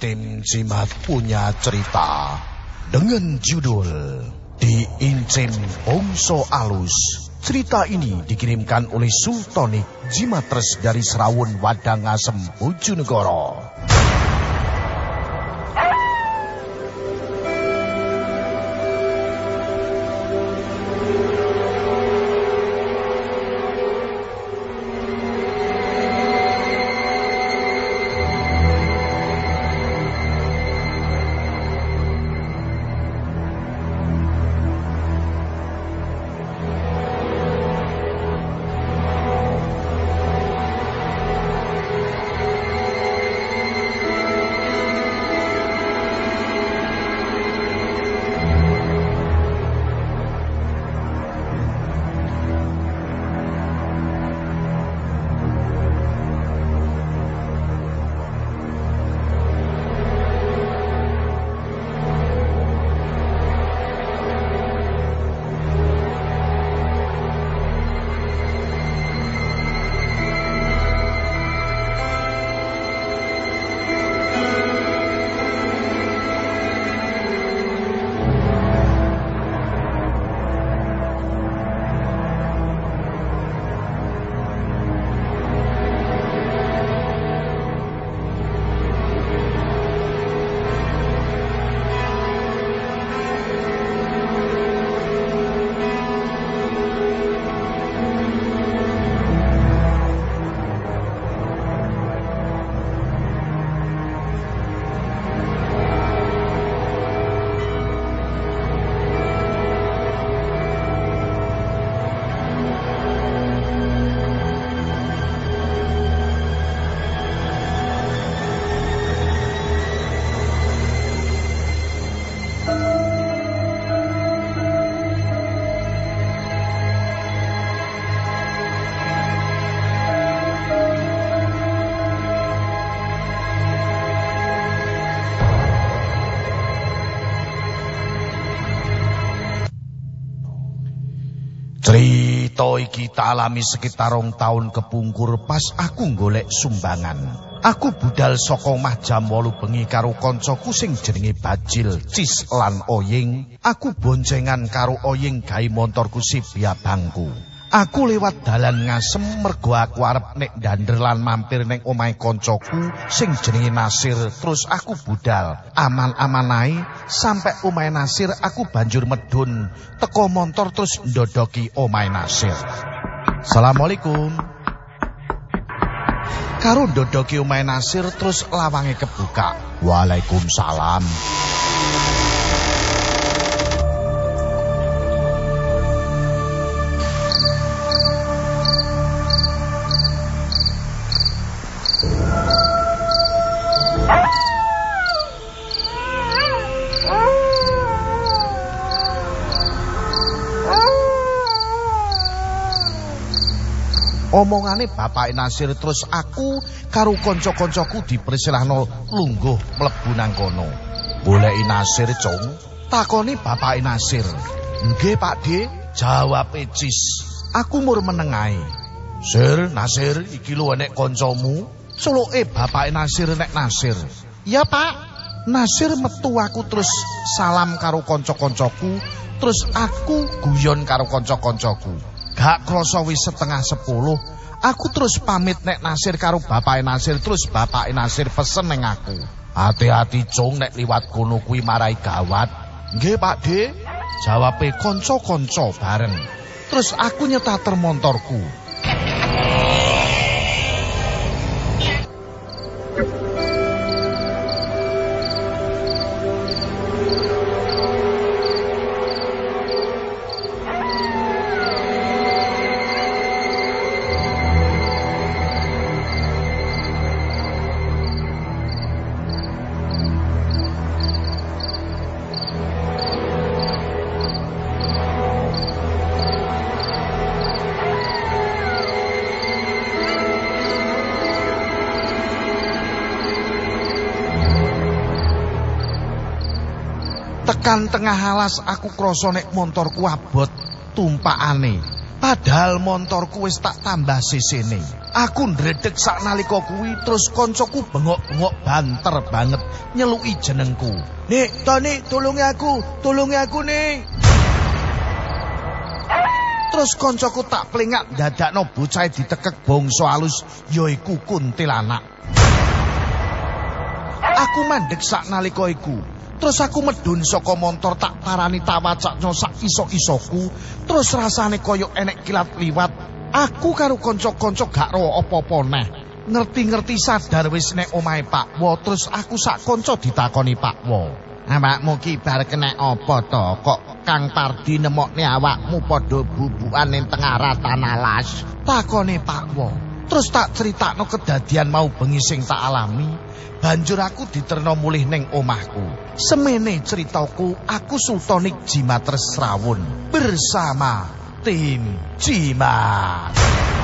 Tim Jimat punya cerita dengan judul Diincin Bongso Alus. Cerita ini dikirimkan oleh Sultanik Jimatres dari Serawun Wadangasem Bojonegoro. Cerita iki tak alami sekitar rong tahun kepungkur pas aku golek sumbangan. Aku budal saka omah jam 8 bengi karo kancaku sing jenenge Bajil, Cis lan Oying. Aku boncengan karo Oying gawe montorku Sibia bangku. Aku lewat dalan ngasem mergo aku arep nek dander lan mampir ning omahe kancaku sing jenenge Nasir. Terus aku budal aman-aman ae sampe omahe Nasir aku banjur medun teko montor terus ndodoki omahe Nasir. Assalamualaikum. Karo ndodoki omahe Nasir terus lawange kebuka. Waalaikumsalam. Omongane bapak Nasir terus aku karo kanca-kancaku dipersilahno lungguh mlebu nang kono. Goleki Nasir, Cung. Takoni bapak Nasir. "Nggih, Pak De," jawab Cis. Aku mur meneng ae. "Sir, Nasir, iki lho nek kancamu." Celuke bapak Nasir nek Nasir. "Ya, Pak." Nasir metu aku terus salam karo kanca-kancaku, terus aku guyon karo kanca-kancaku. Gak wis setengah sepuluh, aku terus pamit nek Nasir karo bapak Nasir terus bapak Nasir pesen neng aku. Hati-hati cung nek liwat kono kuwi marai gawat. Nggih Pak De, jawabe kanca-kanca bareng. Terus aku nyetater montorku. Tekan tengah alas aku krasa nek montorku abot tumpakane. Padahal montorku wis tak tambah sisine. Aku ndredeg sak nalika kuwi terus koncoku bengok-bengok banter banget nyeluki jenengku. Nek, Toni, tulungi aku, tulungi aku, Nek. Terus koncoku tak plengak dadakno bocah ditekek bangsa alus yaiku kuntilanak. Aku mandek sak nalika iku. Terus aku medun saka montor tak parani tawacakno sak iso-isoku. Terus rasane koyo enek kilat liwat. Aku karo kanca-kanca gak ro apa-apa neh. Ngerti-ngerti sadar wis nek omahe Pak Wo, terus aku sak kanca ditakoni Pak Wo. Awakmu ki bar kena apa to? Kok Kang Pardi nemokne awakmu padha bubukan ning tengah ratan alas? Takone Pak Wo. Terus tak critakno kedadian mau bengi sing tak alami. Banjur aku diterno mulih ning omahku. Semene ceritaku, aku Sultanik Jimat Resrawun bersama tim Jimat.